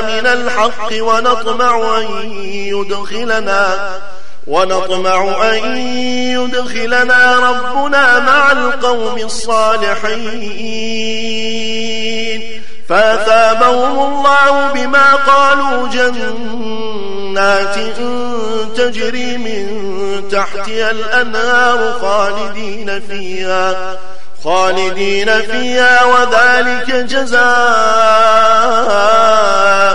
من الحق ونطمع أن يدخلنا ونطمع أن يدخلنا ربنا مع القوم الصالحين. فأثابهم الله بما قالوا جنات تجري من تحتها الأنهار خالدين فيها خالدين فيها وذلك جزاء